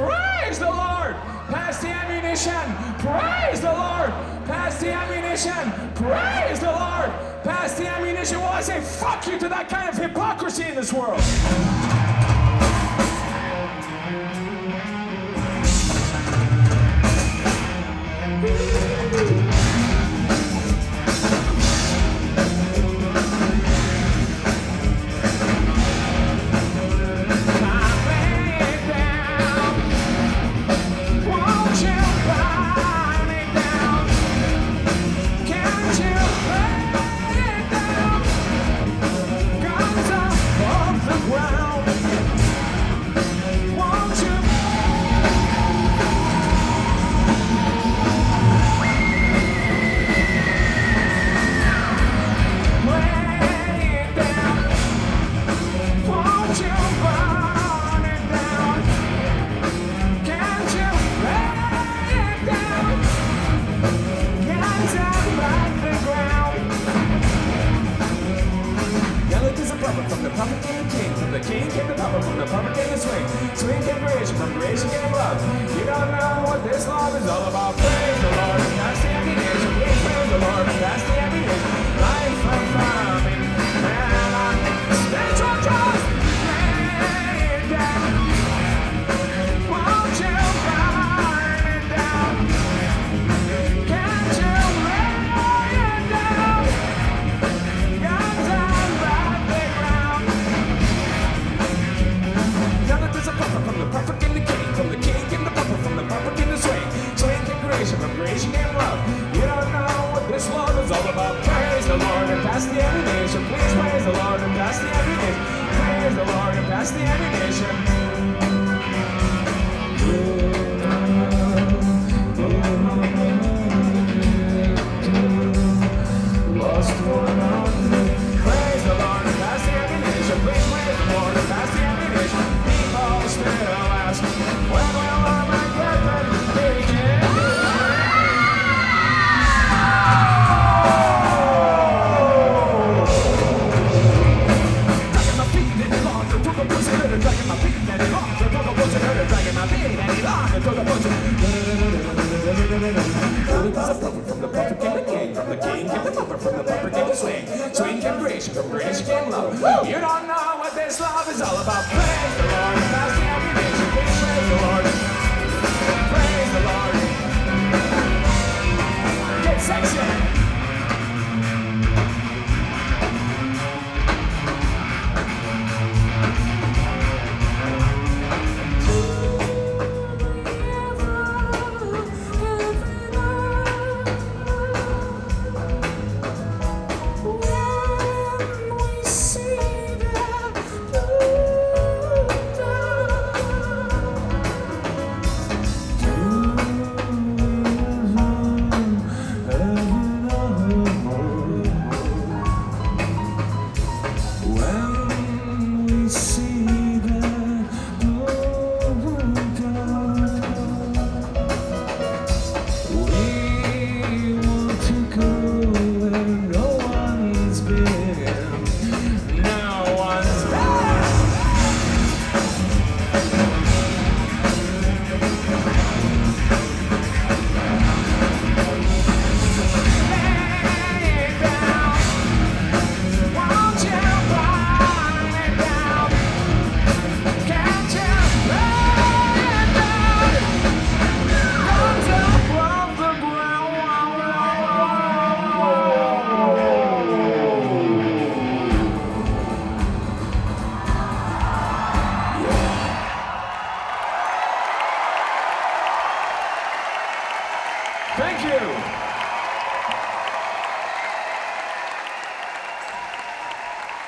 Praise the Lord. Pass the ammunition. Praise the Lord. Pass the ammunition. Praise the Lord. Pass the ammunition. Well, I say fuck you to that kind of hypocrisy in this world. Swing came creation, from creation came love. You don't know what this love is all about. Praise the Lord, that's the ammunition. Please praise the Lord, that's the ammunition. Creation, from creation came love. You don't know what this love is all about. Praise the Lord and pass the ammunition. Please praise the Lord and pass the ammunition. My feet any longer to the puppet from the puppet came the king, from the king the from the puppet came the swing. Swing came creation, from creation came love. You don't know what this love is all about.